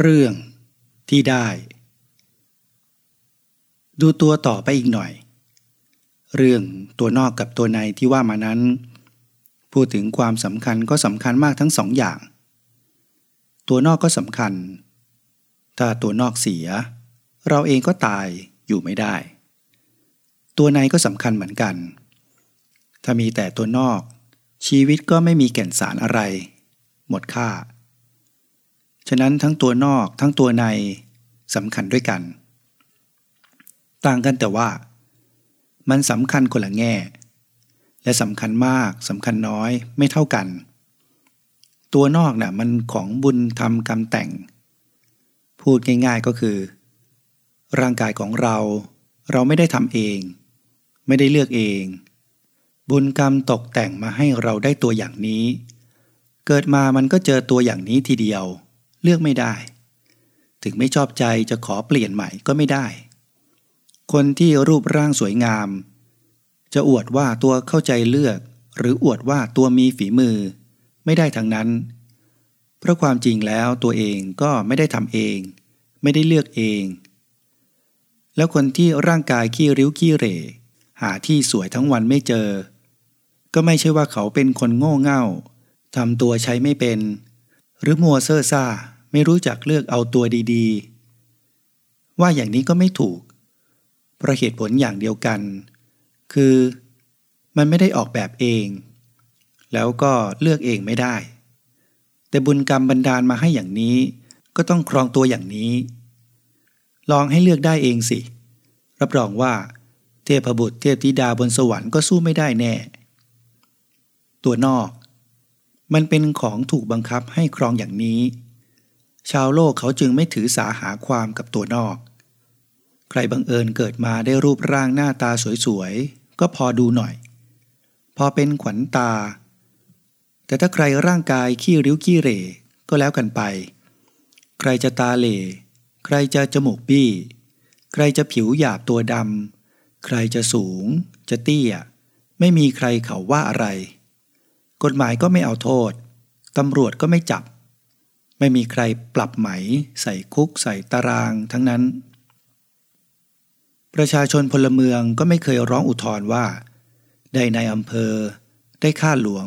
เรื่องที่ได้ ดูตัวต่อไปอีกหน่อย เรื่องตัวนอกกับตัวในที่ว่ามานั้น พูดถึงความสำคัญก็สำคัญมากทั้งสองอย่าง ตัวนอกก็สำคัญ ถ้าตัวนอกเสีย เราเองก็ตายอยู่ไม่ได้ ตัวในก็สำคัญเหมือนกัน ถ้ามีแต่ตัวนอกชีวิตก็ไม่มีแก่นสารอะไร หมดค่า ฉะนั้นทั้งตัวนอกทั้งตัวในสำคัญด้วยกัน ต่างกันแต่ว่า มันสำคัญคนละแง่ และสำคัญมากสำคัญน้อยไม่เท่ากัน ตัวนอกนะ่ะมันของบุญทำกรรมแต่ง พูดง่ายๆก็คือ ร่างกายของเราเราไม่ได้ทำเอง ไม่ได้เลือกเอง บุญกรรมตกแต่งมาให้เราได้ตัวอย่างนี้ เกิดมามันก็เจอตัวอย่างนี้ทีเดียว เลือกไม่ได้ ถึงไม่ชอบใจจะขอเปลี่ยนใหม่ก็ไม่ได้ คนที่รูปร่างสวยงาม จะอวดว่าตัวเข้าใจเลือก หรืออวดว่าตัวมีฝีมือ ไม่ได้ทั้งนั้น เพราะความจริงแล้วตัวเองก็ไม่ได้ทำเอง ไม่ได้เลือกเอง แล้วคนที่ร่างกายขี้ริ้วขี้เหร่ หาที่สวยทั้งวันไม่เจอ ก็ไม่ใช่ว่าเขาเป็นคนโง่เง่าทำตัวใช้ไม่เป็น หรือมัวเซ่อซ่าไม่รู้จักเลือกเอาตัวดีๆ ว่าอย่างนี้ก็ไม่ถูก เพราะเหตุผลอย่างเดียวกัน คือมันไม่ได้ออกแบบเอง แล้วก็เลือกเองไม่ได้ แต่บุญกรรมบันดาลมาให้อย่างนี้ ก็ต้องครองตัวอย่างนี้ ลองให้เลือกได้เองสิ รับรองว่า เทพบุตรเทพธิดาบนสวรรค์ก็สู้ไม่ได้แน่ ตัวนอก มันเป็นของถูกบังคับให้ครองอย่างนี้ ชาวโลกเขาจึงไม่ถือสาหาความกับตัวนอก ใครบังเอิญเกิดมาได้รูปร่างหน้าตาสวยๆ ก็พอดูหน่อย พอเป็นขวัญตา แต่ถ้าใครร่างกายขี้ริ้วขี้เหร่ก็แล้วกันไป ใครจะตาเหล่ใครจะจมูกบี้ ใครจะผิวหยาบตัวดำใครจะสูง จะเตี้ย ไม่มีใครเขาว่าอะไร กฎหมายก็ไม่เอาโทษ ตำรวจก็ไม่จับ ไม่มีใครปรับไหม ใส่คุกใส่ตารางทั้งนั้น ประชาชนพลเมืองก็ไม่เคยร้องอุทธรณ์ว่า ได้ในอำเภอ ได้ข้าหลวง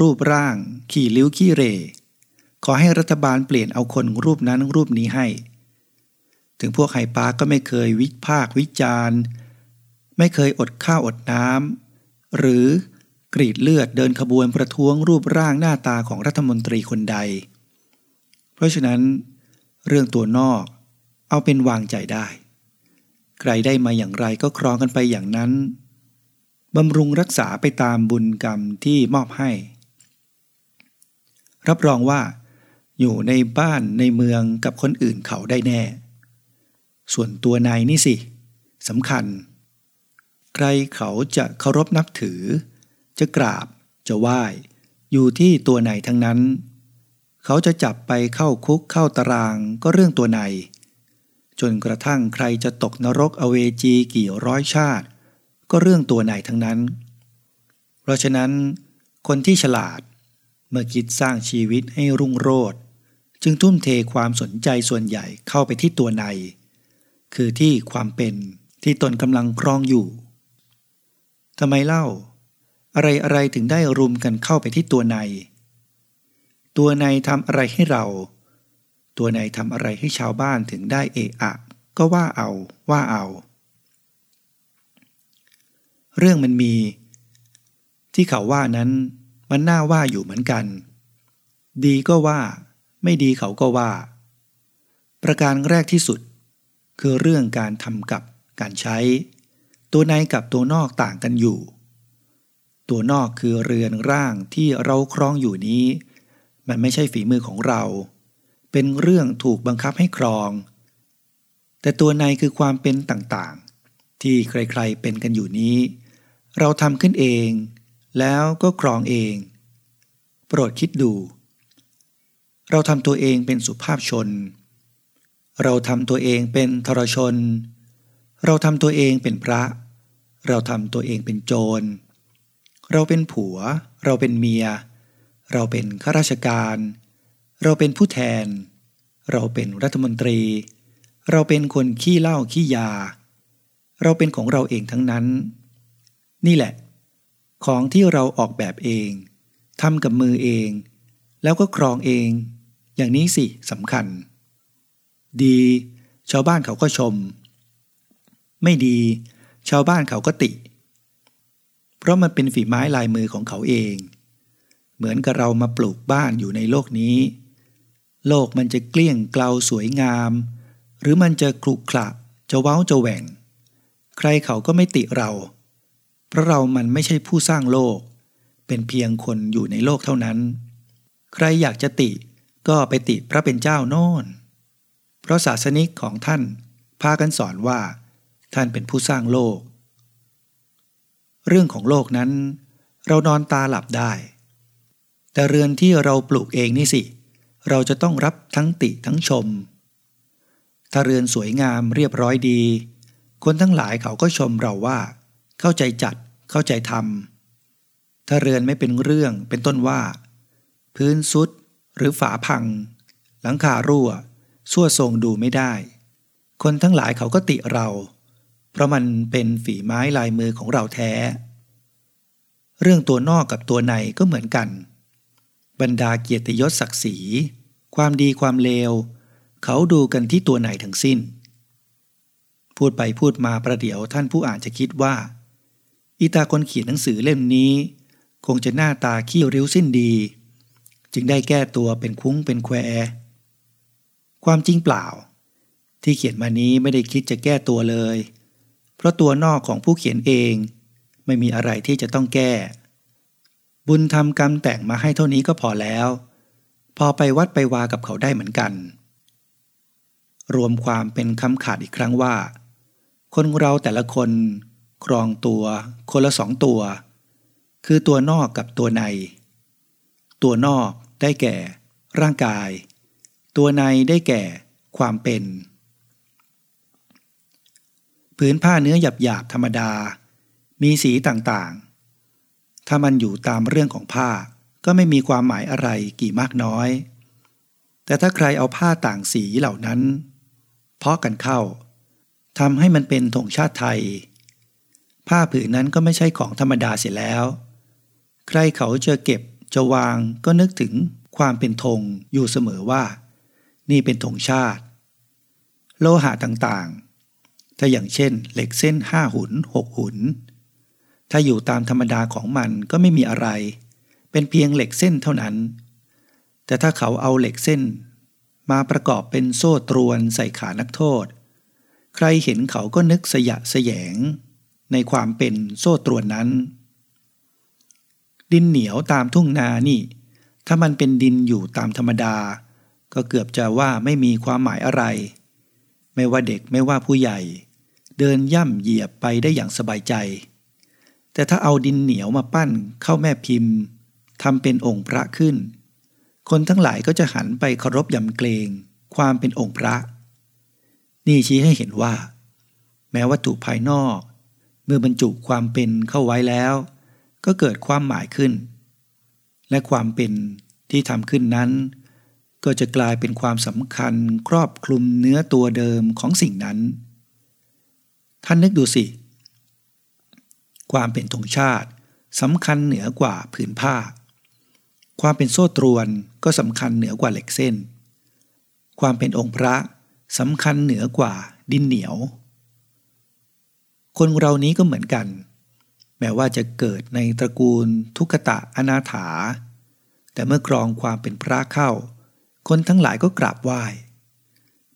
รูปร่าง ขี่ลิ้วขี้เร ขอให้รัฐบาลเปลี่ยนเอาคนรูปนั้นรูปนี้ให้ ถึงพวกไฮปาก็ไม่เคยวิพากวิจารณ์ ไม่เคยอดข้าวอดน้ำหรือ กรีดเลือดเดินขบวนประท้วงรูปร่างหน้าตาของรัฐมนตรีคนใด เพราะฉะนั้น เรื่องตัวนอก เอาเป็นวางใจได้ ใครได้มาอย่างไรก็ครองกันไปอย่างนั้นบำรุงรักษาไปตามบุญกรรมที่มอบให้ รับรองว่า อยู่ในบ้านในเมืองกับคนอื่นเขาได้แน่ ส่วนตัวนายนี่สิสำคัญ ใครเขาจะเคารพนับถือ จะกราบจะไหว้ อยู่ที่ตัวนายทั้งนั้น เขาจะจับไปเข้าคุกเข้าตารางก็เรื่องตัวในจนกระทั่งใครจะตกนรกอเวจีกี่ร้อยชาติ ก็เรื่องตัวในทั้งนั้น เพราะฉะนั้น คนที่ฉลาดเมื่อคิดสร้างชีวิตให้รุ่งโรจน์จึงทุ่มเทความสนใจส่วนใหญ่เข้าไปที่ตัวใน คือที่ความเป็นที่ตนกำลังครองอยู่ทำไมเล่า อะไรอะไรถึงได้รุมกันเข้าไปที่ตัวใน ตัวในทำอะไรให้เรา ตัวในทำอะไรให้ชาวบ้านถึงได้เอะอะ ก็ว่าเอาว่าเอา เรื่องมันมี ที่เขาว่านั้นมันน่าว่าอยู่เหมือนกัน ดีก็ว่า ไม่ดีเขาก็ว่า ประการแรกที่สุด คือเรื่องการทำกับการใช้ ตัวในกับตัวนอกต่างกันอยู่ ตัวนอกคือเรือนร่างที่เราครองอยู่นี้ มันไม่ใช่ฝีมือของเรา เป็นเรื่องถูกบังคับให้ครอง แต่ตัวในคือความเป็นต่างๆ ที่ใครๆเป็นกันอยู่นี้ เราทำขึ้นเอง แล้วก็ครองเอง โปรดคิดดู เราทำตัวเองเป็นสุภาพชน เราทำตัวเองเป็นทรชน เราทำตัวเองเป็นพระ เราทำตัวเองเป็นโจร เราเป็นผัว เราเป็นเมีย เราเป็นข้าราชการ เราเป็นผู้แทน เราเป็นรัฐมนตรี เราเป็นคนขี้เหล้าขี้ยา เราเป็นของเราเองทั้งนั้น นี่แหละ ของที่เราออกแบบเองทำกับมือเอง แล้วก็ครองเอง อย่างนี้สิสำคัญ ดี ชาวบ้านเขาก็ชม ไม่ดี ชาวบ้านเขาก็ติเพราะมันเป็นฝีไม้ลายมือของเขาเอง เหมือนกับเรามาปลูกบ้านอยู่ในโลกนี้ โลกมันจะเกลี้ยงเกลาสวยงาม หรือมันจะคลุกคละจะเว้าจะแหว่ง ใครเขาก็ไม่ติเรา เพราะเรามันไม่ใช่ผู้สร้างโลก เป็นเพียงคนอยู่ในโลกเท่านั้น ใครอยากจะติก็ไปติพระเป็นเจ้าโน่น เพราะศาสนิกของท่านพากันสอนว่า ท่านเป็นผู้สร้างโลก เรื่องของโลกนั้น เรานอนตาหลับได้ แต่เรือนที่เราปลูกเองนี่สิ เราจะต้องรับทั้งติทั้งชม ถ้าเรือนสวยงามเรียบร้อยดี คนทั้งหลายเขาก็ชมเราว่า เข้าใจจัดเข้าใจทำถ้าเรือนไม่เป็นเรื่องเป็นต้นว่า พื้นสุดหรือฝาพัง หลังคารั่วสั่วทรงดูไม่ได้ คนทั้งหลายเขาก็ติเรา เพราะมันเป็นฝีไม้ลายมือของเราแท้ เรื่องตัวนอกกับตัวในก็เหมือนกัน บรรดาเกียรติยศศักดิ์ศรี ความดีความเลว เขาดูกันที่ตัวไหนทั้งสิ้น พูดไปพูดมาประเดี๋ยวท่านผู้อ่านจะคิดว่าอีตาคนเขียนหนังสือเล่มนี้ คงจะหน้าตาขี้ริ้วสิ้นดี จึงได้แก้ตัวเป็นคุ้งเป็นแควความจริงเปล่า ที่เขียนมานี้ไม่ได้คิดจะแก้ตัวเลย ราะตัวนอกของผู้เขียนเอง ไม่มีอะไรที่จะต้องแก้ บุญทำกรรมแต่งมาให้เท่านี้ก็พอแล้ว พอไปวัดไปวากับเขาได้เหมือนกัน รวมความเป็นคำขาดอีกครั้งว่า คนเราแต่ละคนครองตัว คนละสองตัว คือตัวนอกกับตัวใน ตัวนอกได้แก่ ร่างกาย ตัวในได้แก่ ความเป็น ผืนผ้าเนื้อหยาบๆธรรมดา มีสีต่างๆ ถ้ามันอยู่ตามเรื่องของผ้าก็ไม่มีความหมายอะไรกี่มากน้อย แต่ถ้าใครเอาผ้าต่างสีเหล่านั้น เพาะกันเข้าทำให้มันเป็นธงชาติไทย ผ้าผืนนั้นก็ไม่ใช่ของธรรมดาเสียแล้ว ใครเขาจะเก็บจะวางก็นึกถึงความเป็นธงอยู่เสมอว่า นี่เป็นธงชาติ โลหะต่างๆ ถ้าอย่างเช่น เหล็กเส้นห้าหุนหกหุน ถ้าอยู่ตามธรรมดาของมันก็ไม่มีอะไร เป็นเพียงเหล็กเส้นเท่านั้น แต่ถ้าเขาเอาเหล็กเส้น มาประกอบเป็นโซ่ตรวนใส่ขานักโทษ ใครเห็นเขาก็นึกสยะสยง ในความเป็นโซ่ตรวนนั้น ดินเหนียวตามทุ่งนานี่ ถ้ามันเป็นดินอยู่ตามธรรมดา ก็เกือบจะว่าไม่มีความหมายอะไร ไม่ว่าเด็กไม่ว่าผู้ใหญ่ เดินย่ำเหยียบไปได้อย่างสบายใจ แต่ถ้าเอาดินเหนียวมาปั้นเข้าแม่พิมพ์ทำเป็นองค์พระขึ้น คนทั้งหลายก็จะหันไปเคารพยำเกรงความเป็นองค์พระ นี่ชี้ให้เห็นว่า แม้วัตถุภายนอก เมื่อบรรจุความเป็นเข้าไว้แล้ว ก็เกิดความหมายขึ้น และความเป็นที่ทำขึ้นนั้น ก็จะกลายเป็นความสำคัญครอบคลุมเนื้อตัวเดิมของสิ่งนั้น ท่านนึกดูสิ ความเป็นธงชาติสำคัญเหนือกว่าผืนผ้า ความเป็นโซ่ตรวนก็สำคัญเหนือกว่าเหล็กเส้น ความเป็นองค์พระสำคัญเหนือกว่าดินเหนียว คนเรานี้ก็เหมือนกัน แม้ว่าจะเกิดในตระกูลทุกตะอนาถา แต่เมื่อครองความเป็นพระเข้า คนทั้งหลายก็กราบไหว้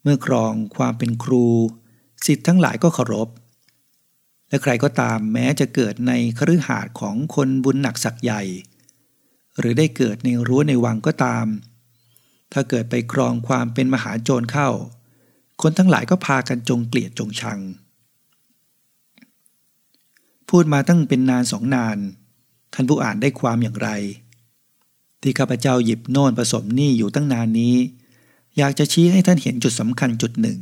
เมื่อครองความเป็นครู สิทธิ์ทั้งหลายก็เคารพ และใครก็ตามแม้จะเกิดในคฤหาสน์ของคนบุญหนักศักใหญ่ หรือได้เกิดในรั้วในวังก็ตาม ถ้าเกิดไปครองความเป็นมหาโจรเข้า คนทั้งหลายก็พากันจงเกลียดจงชัง พูดมาตั้งเป็นนานสองนาน ท่านผู้อ่านได้ความอย่างไร ที่ข้าพเจ้าหยิบโน่นผสมนี่อยู่ตั้งนานนี้ อยากจะชี้ให้ท่านเห็นจุดสำคัญจุดหนึ่ง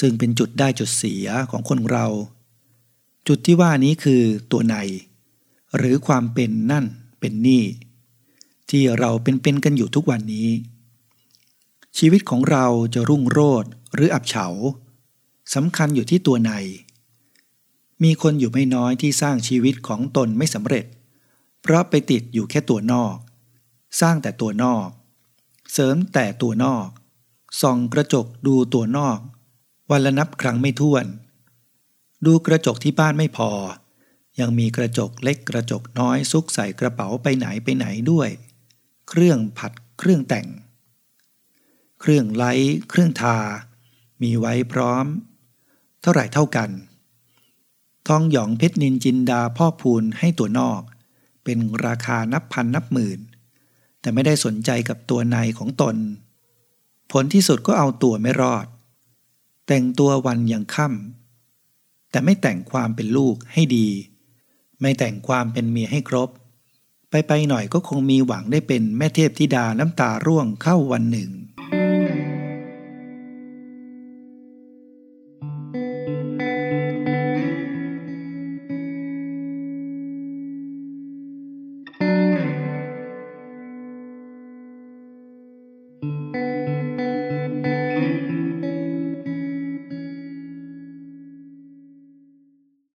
ซึ่งเป็นจุดได้จุดเสียของคนเรา จุดที่ว่านี้คือตัวใน หรือความเป็นนั่นเป็นนี่ ที่เราเป็นเป็นกันอยู่ทุกวันนี้ ชีวิตของเราจะรุ่งโรจน์หรืออับเฉาสำคัญอยู่ที่ตัวใน มีคนอยู่ไม่น้อยที่สร้างชีวิตของตนไม่สำเร็จ เพราะไปติดอยู่แค่ตัวนอก สร้างแต่ตัวนอก เสริมแต่ตัวนอก ส่องกระจกดูตัวนอก วันละนับครั้งไม่ถ้วน ดูกระจกที่บ้านไม่พอ ยังมีกระจกเล็กกระจกน้อยซุกใส่กระเป๋าไปไหนไปไหนด้วย เครื่องผัดเครื่องแต่ง เครื่องไล้เครื่องทา มีไว้พร้อม เท่าไหร่เท่ากันทองหยองเพชรนินจินดาพ่อพูนให้ตัวนอก เป็นราคานับพันนับหมื่น แต่ไม่ได้สนใจกับตัวในของตน ผลที่สุดก็เอาตัวไม่รอด แต่งตัววันยังค่ำแต่ไม่แต่งความเป็นลูกให้ดี ไม่แต่งความเป็นเมียให้ครบ ไปไปหน่อยก็คงมีหวังได้เป็นแม่เทพธิดาน้ำตาร่วงเข้าวันหนึ่ง